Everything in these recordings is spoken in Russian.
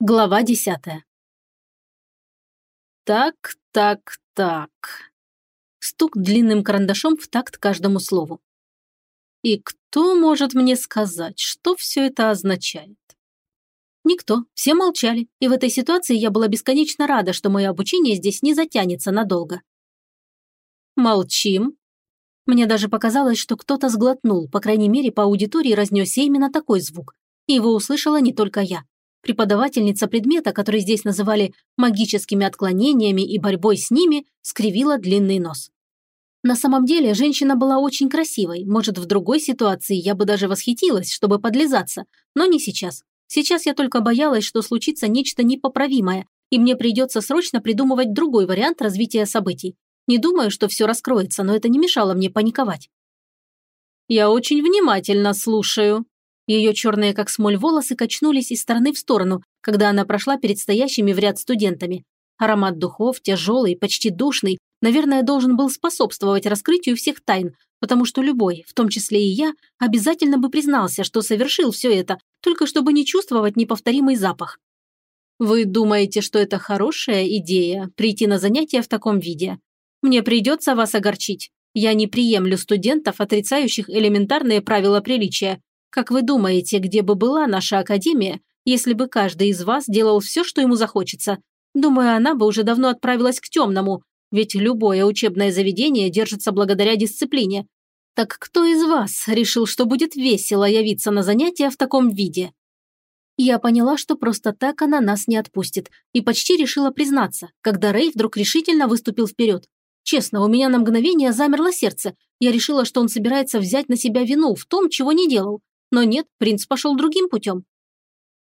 Глава десятая. Так, так, так. Стук длинным карандашом в такт каждому слову. И кто может мне сказать, что все это означает? Никто, все молчали, и в этой ситуации я была бесконечно рада, что мое обучение здесь не затянется надолго. Молчим. Мне даже показалось, что кто-то сглотнул, по крайней мере, по аудитории разнесся именно такой звук, его услышала не только я. Преподавательница предмета, который здесь называли магическими отклонениями и борьбой с ними, скривила длинный нос. На самом деле, женщина была очень красивой. Может, в другой ситуации я бы даже восхитилась, чтобы подлизаться, но не сейчас. Сейчас я только боялась, что случится нечто непоправимое, и мне придется срочно придумывать другой вариант развития событий. Не думаю, что все раскроется, но это не мешало мне паниковать. «Я очень внимательно слушаю», ее черные, как смоль, волосы качнулись из стороны в сторону, когда она прошла перед стоящими в ряд студентами. Аромат духов, тяжелый, почти душный, наверное, должен был способствовать раскрытию всех тайн, потому что любой, в том числе и я, обязательно бы признался, что совершил все это, только чтобы не чувствовать неповторимый запах. Вы думаете, что это хорошая идея – прийти на занятия в таком виде? Мне придется вас огорчить. Я не приемлю студентов, отрицающих элементарные правила приличия, как вы думаете, где бы была наша академия, если бы каждый из вас делал все, что ему захочется? Думаю, она бы уже давно отправилась к темному, ведь любое учебное заведение держится благодаря дисциплине. Так кто из вас решил, что будет весело явиться на занятия в таком виде? Я поняла, что просто так она нас не отпустит, и почти решила признаться, когда Рэй вдруг решительно выступил вперед. Честно, у меня на мгновение замерло сердце. Я решила, что он собирается взять на себя вину в том, чего не делал. Но нет, принц пошел другим путем.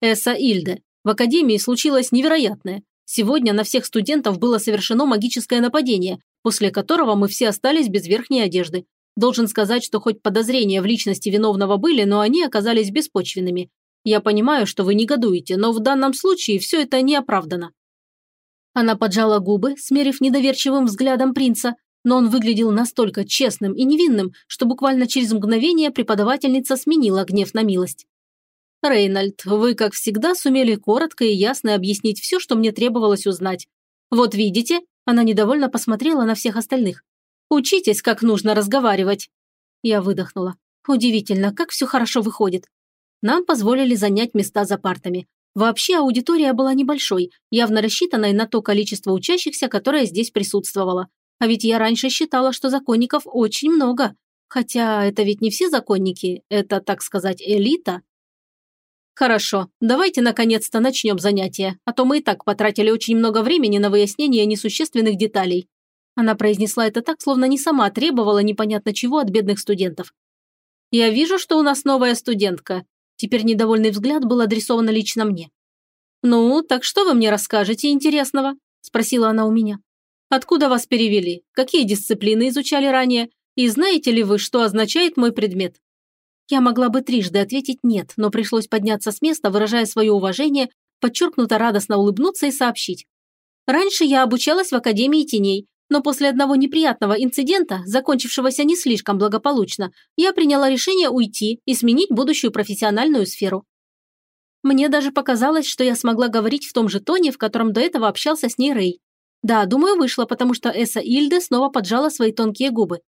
Эса Ильде, в академии случилось невероятное. Сегодня на всех студентов было совершено магическое нападение, после которого мы все остались без верхней одежды. Должен сказать, что хоть подозрения в личности виновного были, но они оказались беспочвенными. Я понимаю, что вы негодуете, но в данном случае все это не оправдано. Она поджала губы, смерив недоверчивым взглядом принца, но он выглядел настолько честным и невинным, что буквально через мгновение преподавательница сменила гнев на милость. «Рейнольд, вы, как всегда, сумели коротко и ясно объяснить все, что мне требовалось узнать. Вот видите?» Она недовольно посмотрела на всех остальных. «Учитесь, как нужно разговаривать». Я выдохнула. Удивительно, как все хорошо выходит. Нам позволили занять места за партами. Вообще аудитория была небольшой, явно рассчитанной на то количество учащихся, которое здесь присутствовало. А ведь я раньше считала, что законников очень много. Хотя это ведь не все законники, это, так сказать, элита. Хорошо, давайте наконец-то начнем занятие, а то мы и так потратили очень много времени на выяснение несущественных деталей. Она произнесла это так, словно не сама требовала непонятно чего от бедных студентов. «Я вижу, что у нас новая студентка». Теперь недовольный взгляд был адресован лично мне. «Ну, так что вы мне расскажете интересного?» – спросила она у меня. Откуда вас перевели? Какие дисциплины изучали ранее? И знаете ли вы, что означает мой предмет?» Я могла бы трижды ответить «нет», но пришлось подняться с места, выражая свое уважение, подчеркнуто радостно улыбнуться и сообщить. «Раньше я обучалась в Академии теней, но после одного неприятного инцидента, закончившегося не слишком благополучно, я приняла решение уйти и сменить будущую профессиональную сферу. Мне даже показалось, что я смогла говорить в том же тоне, в котором до этого общался с ней Рэй. Да, думаю, вышло, потому что Эса Ильде снова поджала свои тонкие губы.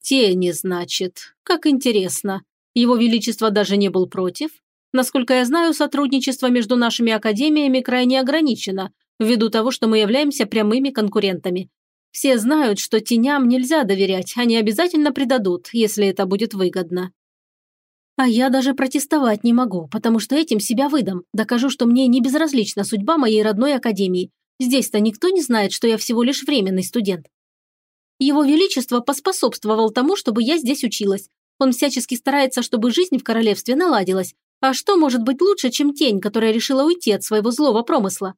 Тени, значит. Как интересно. Его Величество даже не был против. Насколько я знаю, сотрудничество между нашими академиями крайне ограничено, ввиду того, что мы являемся прямыми конкурентами. Все знают, что теням нельзя доверять, они обязательно предадут, если это будет выгодно. А я даже протестовать не могу, потому что этим себя выдам, докажу, что мне не безразлична судьба моей родной академии, Здесь-то никто не знает, что я всего лишь временный студент. Его Величество поспособствовал тому, чтобы я здесь училась. Он всячески старается, чтобы жизнь в королевстве наладилась. А что может быть лучше, чем тень, которая решила уйти от своего злого промысла?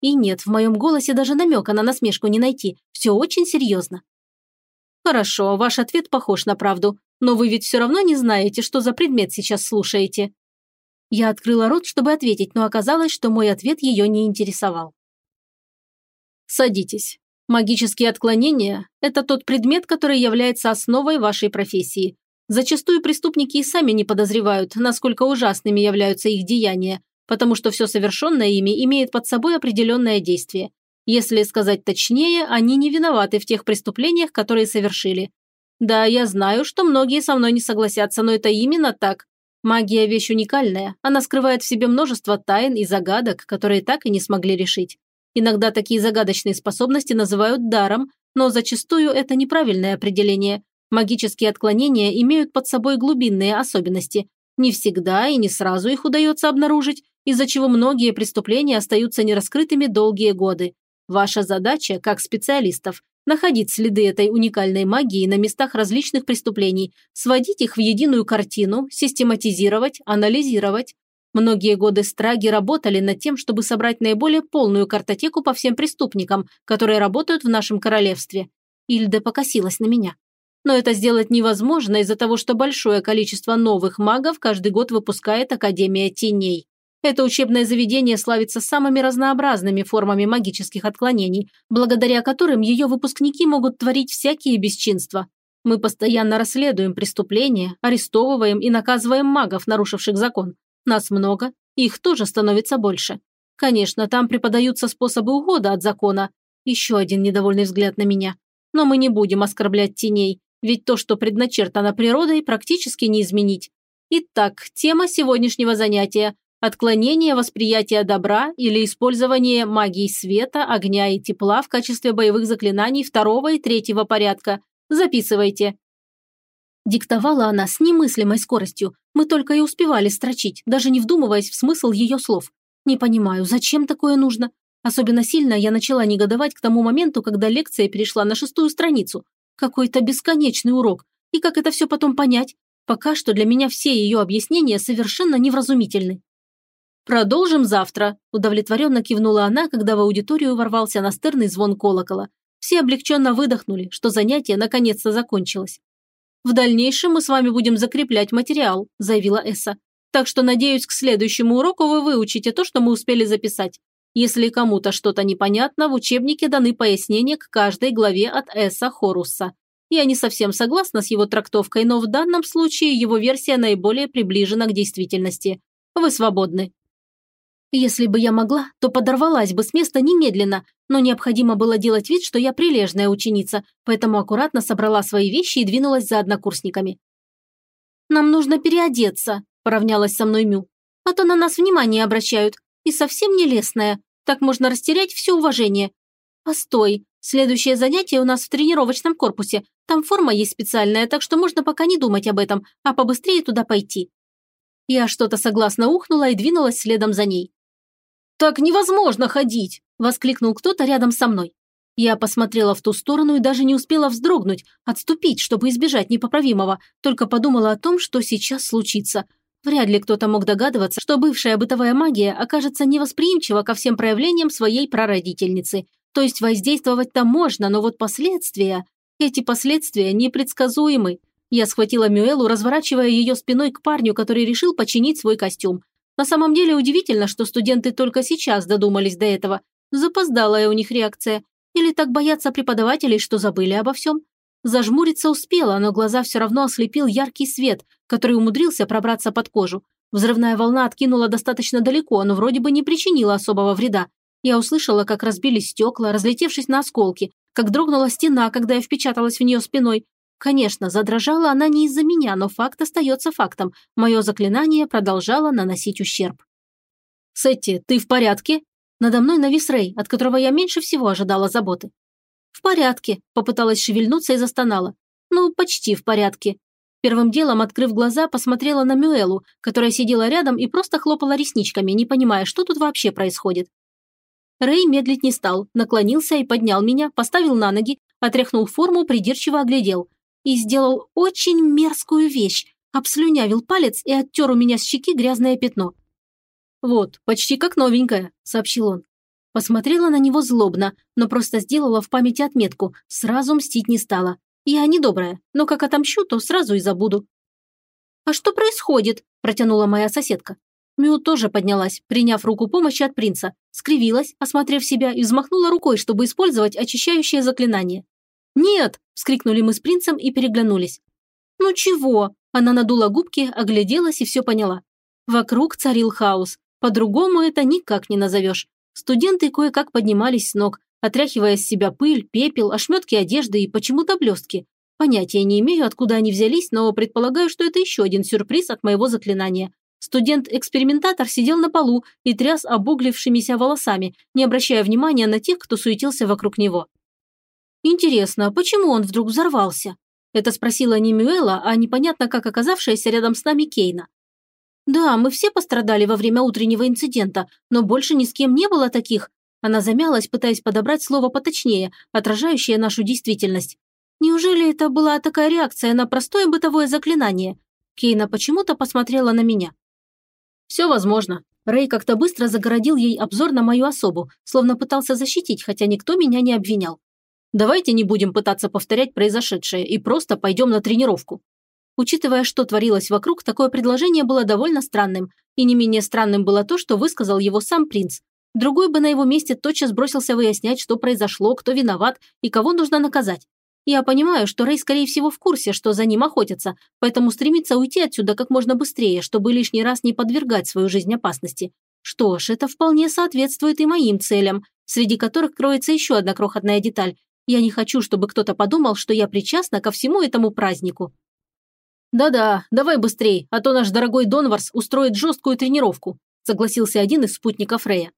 И нет, в моем голосе даже намека на насмешку не найти. Все очень серьезно. Хорошо, ваш ответ похож на правду. Но вы ведь все равно не знаете, что за предмет сейчас слушаете. Я открыла рот, чтобы ответить, но оказалось, что мой ответ ее не интересовал. Садитесь. Магические отклонения – это тот предмет, который является основой вашей профессии. Зачастую преступники и сами не подозревают, насколько ужасными являются их деяния, потому что все совершенное ими имеет под собой определенное действие. Если сказать точнее, они не виноваты в тех преступлениях, которые совершили. Да, я знаю, что многие со мной не согласятся, но это именно так. Магия – вещь уникальная, она скрывает в себе множество тайн и загадок, которые так и не смогли решить. Иногда такие загадочные способности называют даром, но зачастую это неправильное определение. Магические отклонения имеют под собой глубинные особенности. Не всегда и не сразу их удается обнаружить, из-за чего многие преступления остаются нераскрытыми долгие годы. Ваша задача, как специалистов, находить следы этой уникальной магии на местах различных преступлений, сводить их в единую картину, систематизировать, анализировать. Многие годы страги работали над тем, чтобы собрать наиболее полную картотеку по всем преступникам, которые работают в нашем королевстве. Ильда покосилась на меня. Но это сделать невозможно из-за того, что большое количество новых магов каждый год выпускает Академия Теней. Это учебное заведение славится самыми разнообразными формами магических отклонений, благодаря которым ее выпускники могут творить всякие бесчинства. Мы постоянно расследуем преступления, арестовываем и наказываем магов, нарушивших закон. Нас много, их тоже становится больше. Конечно, там преподаются способы ухода от закона. Еще один недовольный взгляд на меня. Но мы не будем оскорблять теней, ведь то, что предначертано природой, практически не изменить. Итак, тема сегодняшнего занятия отклонение восприятия добра или использование магии света, огня и тепла в качестве боевых заклинаний второго и третьего порядка. Записывайте. Диктовала она с немыслимой скоростью. Мы только и успевали строчить, даже не вдумываясь в смысл ее слов. Не понимаю, зачем такое нужно? Особенно сильно я начала негодовать к тому моменту, когда лекция перешла на шестую страницу. Какой-то бесконечный урок. И как это все потом понять? Пока что для меня все ее объяснения совершенно невразумительны. «Продолжим завтра», – удовлетворенно кивнула она, когда в аудиторию ворвался настырный звон колокола. Все облегченно выдохнули, что занятие наконец-то закончилось. «В дальнейшем мы с вами будем закреплять материал», – заявила Эсса. «Так что, надеюсь, к следующему уроку вы выучите то, что мы успели записать. Если кому-то что-то непонятно, в учебнике даны пояснения к каждой главе от Эсса Хорусса. Я не совсем согласна с его трактовкой, но в данном случае его версия наиболее приближена к действительности. Вы свободны. Если бы я могла, то подорвалась бы с места немедленно, но необходимо было делать вид, что я прилежная ученица, поэтому аккуратно собрала свои вещи и двинулась за однокурсниками. «Нам нужно переодеться», – поравнялась со мной Мю. «А то на нас внимание обращают. И совсем не лесная. Так можно растерять все уважение. Постой, следующее занятие у нас в тренировочном корпусе. Там форма есть специальная, так что можно пока не думать об этом, а побыстрее туда пойти». Я что-то согласно ухнула и двинулась следом за ней. «Так невозможно ходить!» – воскликнул кто-то рядом со мной. Я посмотрела в ту сторону и даже не успела вздрогнуть, отступить, чтобы избежать непоправимого, только подумала о том, что сейчас случится. Вряд ли кто-то мог догадываться, что бывшая бытовая магия окажется невосприимчива ко всем проявлениям своей прародительницы. То есть воздействовать-то можно, но вот последствия... Эти последствия непредсказуемы. Я схватила Мюэлу, разворачивая ее спиной к парню, который решил починить свой костюм. На самом деле удивительно, что студенты только сейчас додумались до этого. Запоздалая у них реакция. Или так боятся преподавателей, что забыли обо всем. Зажмуриться успела, но глаза все равно ослепил яркий свет, который умудрился пробраться под кожу. Взрывная волна откинула достаточно далеко, но вроде бы не причинила особого вреда. Я услышала, как разбились стекла, разлетевшись на осколки, как дрогнула стена, когда я впечаталась в нее спиной, Конечно, задрожала она не из-за меня, но факт остается фактом. Мое заклинание продолжало наносить ущерб. «Сетти, ты в порядке?» Надо мной навис Рэй, от которого я меньше всего ожидала заботы. «В порядке», – попыталась шевельнуться и застонала. «Ну, почти в порядке». Первым делом, открыв глаза, посмотрела на Мюэлу, которая сидела рядом и просто хлопала ресничками, не понимая, что тут вообще происходит. Рэй медлить не стал, наклонился и поднял меня, поставил на ноги, отряхнул форму, придирчиво оглядел и сделал очень мерзкую вещь. Обслюнявил палец и оттер у меня с щеки грязное пятно. «Вот, почти как новенькая», – сообщил он. Посмотрела на него злобно, но просто сделала в памяти отметку, сразу мстить не стала. Я недобрая, но как отомщу, то сразу и забуду. «А что происходит?» – протянула моя соседка. Мю тоже поднялась, приняв руку помощи от принца, скривилась, осмотрев себя и взмахнула рукой, чтобы использовать очищающее заклинание. «Нет!» – вскрикнули мы с принцем и переглянулись. «Ну чего?» – она надула губки, огляделась и все поняла. Вокруг царил хаос. По-другому это никак не назовешь. Студенты кое-как поднимались с ног, отряхивая с себя пыль, пепел, ошметки одежды и почему-то блестки. Понятия не имею, откуда они взялись, но предполагаю, что это еще один сюрприз от моего заклинания. Студент-экспериментатор сидел на полу и тряс обуглившимися волосами, не обращая внимания на тех, кто суетился вокруг него. «Интересно, почему он вдруг взорвался?» Это спросила не Мюэла, а непонятно как оказавшаяся рядом с нами Кейна. «Да, мы все пострадали во время утреннего инцидента, но больше ни с кем не было таких». Она замялась, пытаясь подобрать слово поточнее, отражающее нашу действительность. «Неужели это была такая реакция на простое бытовое заклинание?» Кейна почему-то посмотрела на меня. «Все возможно». Рэй как-то быстро загородил ей обзор на мою особу, словно пытался защитить, хотя никто меня не обвинял. «Давайте не будем пытаться повторять произошедшее и просто пойдем на тренировку». Учитывая, что творилось вокруг, такое предложение было довольно странным, и не менее странным было то, что высказал его сам принц. Другой бы на его месте тотчас бросился выяснять, что произошло, кто виноват и кого нужно наказать. Я понимаю, что Рэй, скорее всего, в курсе, что за ним охотятся, поэтому стремится уйти отсюда как можно быстрее, чтобы лишний раз не подвергать свою жизнь опасности. Что ж, это вполне соответствует и моим целям, среди которых кроется еще одна крохотная деталь. Я не хочу, чтобы кто-то подумал, что я причастна ко всему этому празднику. «Да-да, давай быстрей, а то наш дорогой Донварс устроит жесткую тренировку», согласился один из спутников Рэя.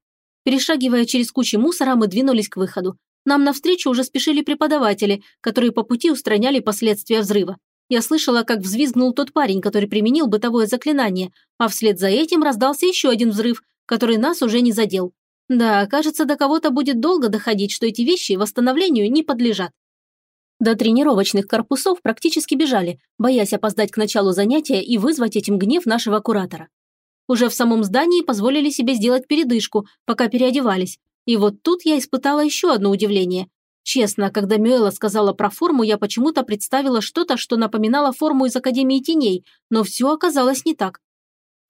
Перешагивая через кучу мусора, мы двинулись к выходу. Нам навстречу уже спешили преподаватели, которые по пути устраняли последствия взрыва. Я слышала, как взвизгнул тот парень, который применил бытовое заклинание, а вслед за этим раздался еще один взрыв, который нас уже не задел. Да, кажется, до кого-то будет долго доходить, что эти вещи восстановлению не подлежат. До тренировочных корпусов практически бежали, боясь опоздать к началу занятия и вызвать этим гнев нашего куратора. Уже в самом здании позволили себе сделать передышку, пока переодевались, и вот тут я испытала еще одно удивление. Честно, когда Мюэла сказала про форму, я почему-то представила что-то, что напоминало форму из Академии теней, но все оказалось не так.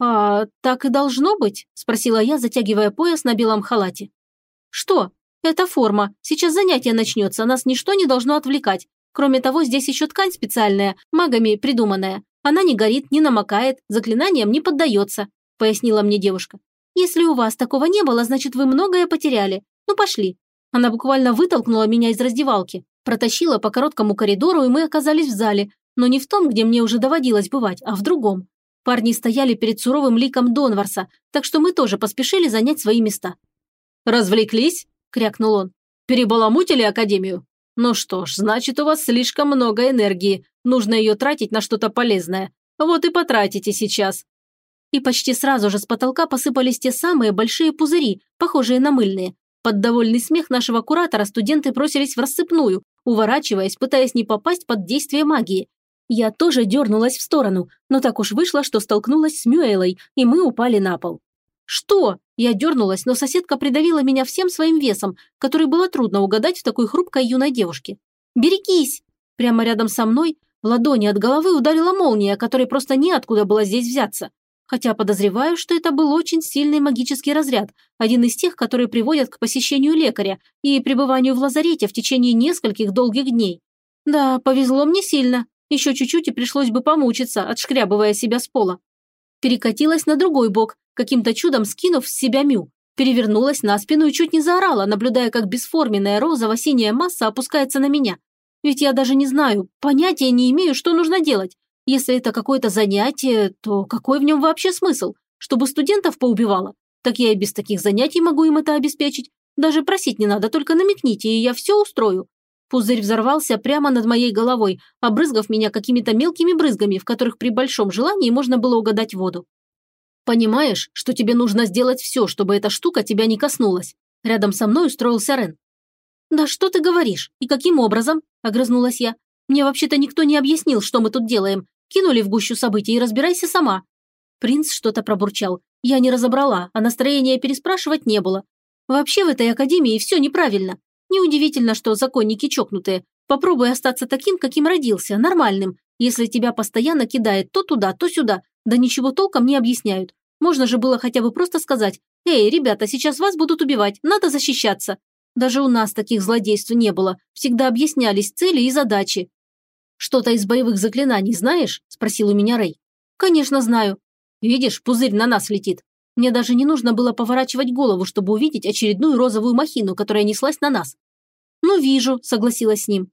«А так и должно быть?» – спросила я, затягивая пояс на белом халате. «Что? Это форма. Сейчас занятие начнется, нас ничто не должно отвлекать. Кроме того, здесь еще ткань специальная, магами придуманная. Она не горит, не намокает, заклинаниям не поддается», – пояснила мне девушка. Если у вас такого не было, значит, вы многое потеряли. Ну, пошли». Она буквально вытолкнула меня из раздевалки, протащила по короткому коридору, и мы оказались в зале, но не в том, где мне уже доводилось бывать, а в другом. Парни стояли перед суровым ликом Донварса, так что мы тоже поспешили занять свои места. «Развлеклись?» – крякнул он. «Перебаламутили Академию? Ну что ж, значит, у вас слишком много энергии, нужно ее тратить на что-то полезное. Вот и потратите сейчас и почти сразу же с потолка посыпались те самые большие пузыри, похожие на мыльные. Под довольный смех нашего куратора студенты бросились в рассыпную, уворачиваясь, пытаясь не попасть под действие магии. Я тоже дернулась в сторону, но так уж вышло, что столкнулась с Мюэлой, и мы упали на пол. «Что?» Я дернулась, но соседка придавила меня всем своим весом, который было трудно угадать в такой хрупкой юной девушке. «Берегись!» Прямо рядом со мной в ладони от головы ударила молния, которой просто неоткуда было здесь взяться хотя подозреваю, что это был очень сильный магический разряд, один из тех, которые приводят к посещению лекаря и пребыванию в лазарете в течение нескольких долгих дней. Да, повезло мне сильно. Еще чуть-чуть и пришлось бы помучиться, отшкрябывая себя с пола. Перекатилась на другой бок, каким-то чудом скинув с себя Мю. Перевернулась на спину и чуть не заорала, наблюдая, как бесформенная розово-синяя масса опускается на меня. Ведь я даже не знаю, понятия не имею, что нужно делать. Если это какое-то занятие, то какой в нем вообще смысл? Чтобы студентов поубивало? Так я и без таких занятий могу им это обеспечить. Даже просить не надо, только намекните, и я все устрою. Пузырь взорвался прямо над моей головой, обрызгав меня какими-то мелкими брызгами, в которых при большом желании можно было угадать воду. «Понимаешь, что тебе нужно сделать все, чтобы эта штука тебя не коснулась?» Рядом со мной устроился Рен. «Да что ты говоришь? И каким образом?» – огрызнулась я. «Мне вообще-то никто не объяснил, что мы тут делаем. Кинули в гущу событий и разбирайся сама». Принц что-то пробурчал. Я не разобрала, а настроения переспрашивать не было. Вообще в этой академии все неправильно. Неудивительно, что законники чокнутые. Попробуй остаться таким, каким родился, нормальным. Если тебя постоянно кидает то туда, то сюда, да ничего толком не объясняют. Можно же было хотя бы просто сказать «Эй, ребята, сейчас вас будут убивать, надо защищаться». Даже у нас таких злодейств не было, всегда объяснялись цели и задачи. «Что-то из боевых заклинаний знаешь?» – спросил у меня Рэй. «Конечно знаю. Видишь, пузырь на нас летит. Мне даже не нужно было поворачивать голову, чтобы увидеть очередную розовую махину, которая неслась на нас. «Ну, вижу», – согласилась с ним.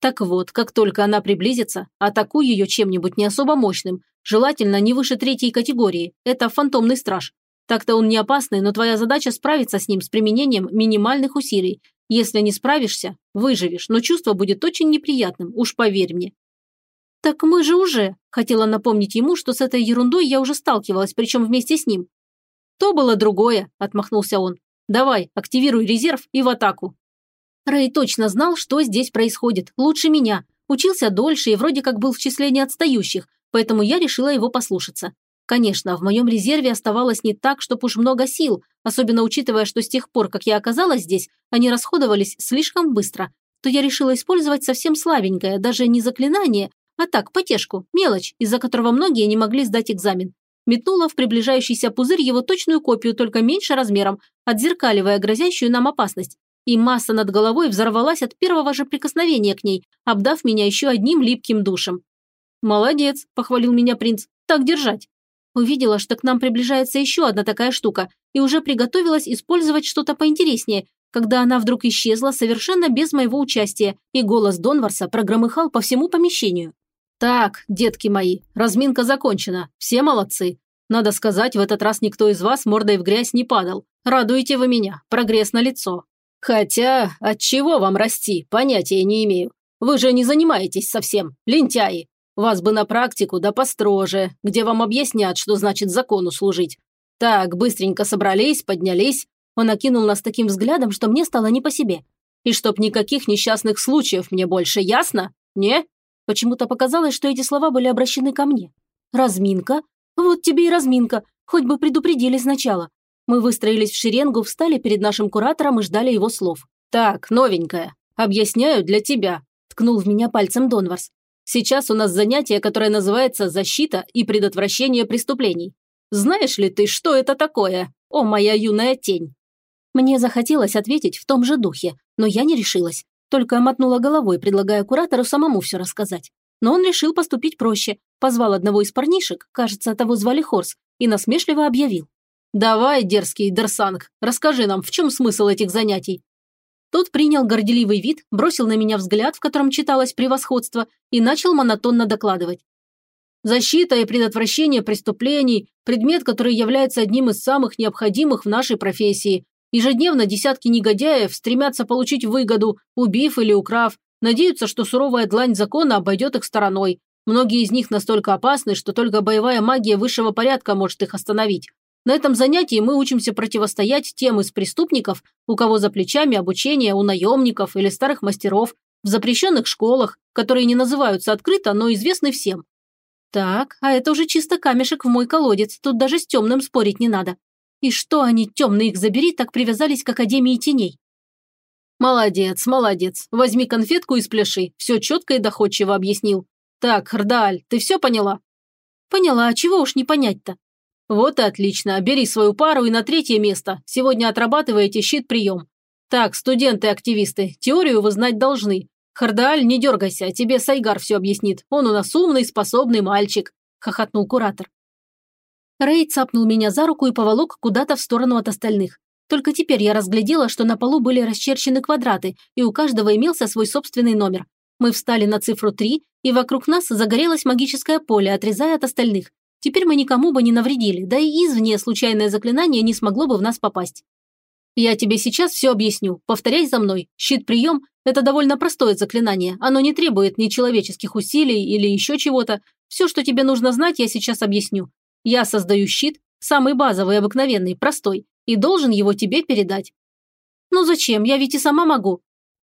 Так вот, как только она приблизится, атакуй ее чем-нибудь не особо мощным, желательно не выше третьей категории, это фантомный страж. Так-то он не опасный, но твоя задача справиться с ним с применением минимальных усилий. Если не справишься, выживешь, но чувство будет очень неприятным, уж поверь мне. «Так мы же уже», – хотела напомнить ему, что с этой ерундой я уже сталкивалась, причем вместе с ним. «То было другое», – отмахнулся он. «Давай, активируй резерв и в атаку». Рэй точно знал, что здесь происходит, лучше меня. Учился дольше и вроде как был в числе неотстающих, поэтому я решила его послушаться. Конечно, в моем резерве оставалось не так, чтоб уж много сил, особенно учитывая, что с тех пор, как я оказалась здесь, они расходовались слишком быстро, то я решила использовать совсем слабенькое, даже не заклинание, а так, потешку, мелочь, из-за которого многие не могли сдать экзамен. Метнула в приближающийся пузырь его точную копию, только меньше размером, отзеркаливая грозящую нам опасность. И масса над головой взорвалась от первого же прикосновения к ней, обдав меня еще одним липким душем. «Молодец», – похвалил меня принц, – «так держать». Увидела, что к нам приближается еще одна такая штука, и уже приготовилась использовать что-то поинтереснее, когда она вдруг исчезла совершенно без моего участия, и голос Донварса прогромыхал по всему помещению. «Так, детки мои, разминка закончена, все молодцы. Надо сказать, в этот раз никто из вас мордой в грязь не падал. Радуете вы меня, прогресс на лицо. Хотя, от чего вам расти, понятия не имею. Вы же не занимаетесь совсем, лентяи. Вас бы на практику, да построже, где вам объяснят, что значит закону служить. Так, быстренько собрались, поднялись. Он окинул нас таким взглядом, что мне стало не по себе. И чтоб никаких несчастных случаев мне больше, ясно? Не? Почему-то показалось, что эти слова были обращены ко мне. «Разминка? Вот тебе и разминка. Хоть бы предупредили сначала». Мы выстроились в шеренгу, встали перед нашим куратором и ждали его слов. «Так, новенькая. Объясняю для тебя», – ткнул в меня пальцем Донварс. «Сейчас у нас занятие, которое называется «Защита и предотвращение преступлений». Знаешь ли ты, что это такое? О, моя юная тень!» Мне захотелось ответить в том же духе, но я не решилась. Только мотнула головой, предлагая куратору самому все рассказать. Но он решил поступить проще. Позвал одного из парнишек, кажется, того звали Хорс, и насмешливо объявил. «Давай, дерзкий Дерсанг, расскажи нам, в чем смысл этих занятий?» Тот принял горделивый вид, бросил на меня взгляд, в котором читалось превосходство, и начал монотонно докладывать. Защита и предотвращение преступлений – предмет, который является одним из самых необходимых в нашей профессии, Ежедневно десятки негодяев стремятся получить выгоду, убив или украв, надеются, что суровая длань закона обойдет их стороной. Многие из них настолько опасны, что только боевая магия высшего порядка может их остановить. На этом занятии мы учимся противостоять тем из преступников, у кого за плечами обучение у наемников или старых мастеров, в запрещенных школах, которые не называются открыто, но известны всем. Так, а это уже чисто камешек в мой колодец, тут даже с темным спорить не надо. И что они, темные их забери, так привязались к Академии теней? Молодец, молодец. Возьми конфетку и спляши. Все четко и доходчиво объяснил. Так, Хрдааль, ты все поняла? Поняла, а чего уж не понять-то? Вот и отлично. Бери свою пару и на третье место. Сегодня отрабатываете щит-прием. Так, студенты-активисты, теорию вы знать должны. Хардааль, не дергайся, тебе Сайгар все объяснит. Он у нас умный, способный мальчик», – хохотнул куратор. Рэй цапнул меня за руку и поволок куда-то в сторону от остальных. Только теперь я разглядела, что на полу были расчерчены квадраты, и у каждого имелся свой собственный номер. Мы встали на цифру 3, и вокруг нас загорелось магическое поле, отрезая от остальных. Теперь мы никому бы не навредили, да и извне случайное заклинание не смогло бы в нас попасть. Я тебе сейчас все объясню. Повторяй за мной. Щит-прием – это довольно простое заклинание. Оно не требует ни человеческих усилий или еще чего-то. Все, что тебе нужно знать, я сейчас объясню. Я создаю щит, самый базовый, обыкновенный, простой, и должен его тебе передать. Ну зачем? Я ведь и сама могу.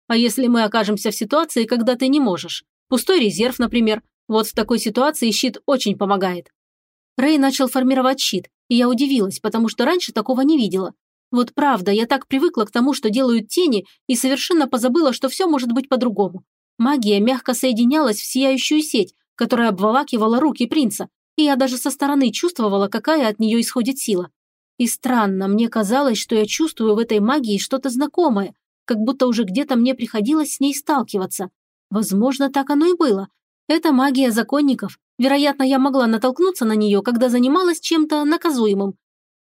А если мы окажемся в ситуации, когда ты не можешь? Пустой резерв, например. Вот в такой ситуации щит очень помогает. Рэй начал формировать щит, и я удивилась, потому что раньше такого не видела. Вот правда, я так привыкла к тому, что делают тени, и совершенно позабыла, что все может быть по-другому. Магия мягко соединялась в сияющую сеть, которая обволакивала руки принца, и я даже со стороны чувствовала, какая от нее исходит сила. И странно, мне казалось, что я чувствую в этой магии что-то знакомое, как будто уже где-то мне приходилось с ней сталкиваться. Возможно, так оно и было. Это магия законников. Вероятно, я могла натолкнуться на нее, когда занималась чем-то наказуемым.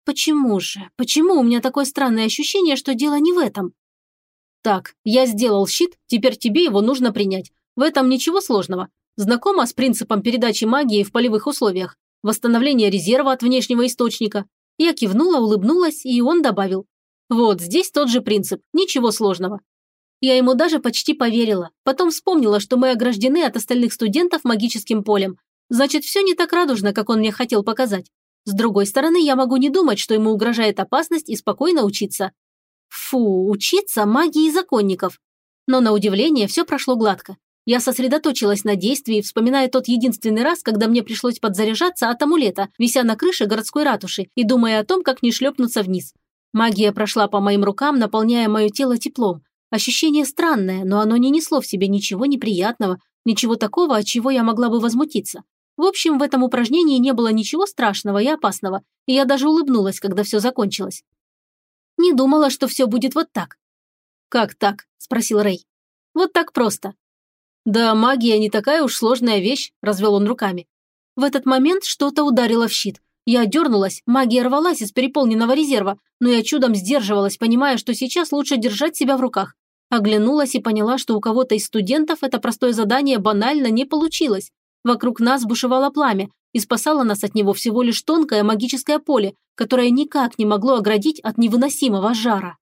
Почему же? Почему у меня такое странное ощущение, что дело не в этом? Так, я сделал щит, теперь тебе его нужно принять. В этом ничего сложного. Знакома с принципом передачи магии в полевых условиях? Восстановление резерва от внешнего источника? Я кивнула, улыбнулась, и он добавил. Вот, здесь тот же принцип, ничего сложного. Я ему даже почти поверила. Потом вспомнила, что мы ограждены от остальных студентов магическим полем. Значит, все не так радужно, как он мне хотел показать. С другой стороны, я могу не думать, что ему угрожает опасность и спокойно учиться. Фу, учиться магии законников. Но на удивление все прошло гладко. Я сосредоточилась на действии, вспоминая тот единственный раз, когда мне пришлось подзаряжаться от амулета, вися на крыше городской ратуши и думая о том, как не шлепнуться вниз. Магия прошла по моим рукам, наполняя мое тело теплом. Ощущение странное, но оно не несло в себе ничего неприятного, ничего такого, от чего я могла бы возмутиться. В общем, в этом упражнении не было ничего страшного и опасного, и я даже улыбнулась, когда все закончилось. Не думала, что все будет вот так. «Как так?» – спросил Рэй. «Вот так просто. «Да магия не такая уж сложная вещь», – развел он руками. В этот момент что-то ударило в щит. Я дернулась, магия рвалась из переполненного резерва, но я чудом сдерживалась, понимая, что сейчас лучше держать себя в руках. Оглянулась и поняла, что у кого-то из студентов это простое задание банально не получилось. Вокруг нас бушевало пламя, и спасало нас от него всего лишь тонкое магическое поле, которое никак не могло оградить от невыносимого жара.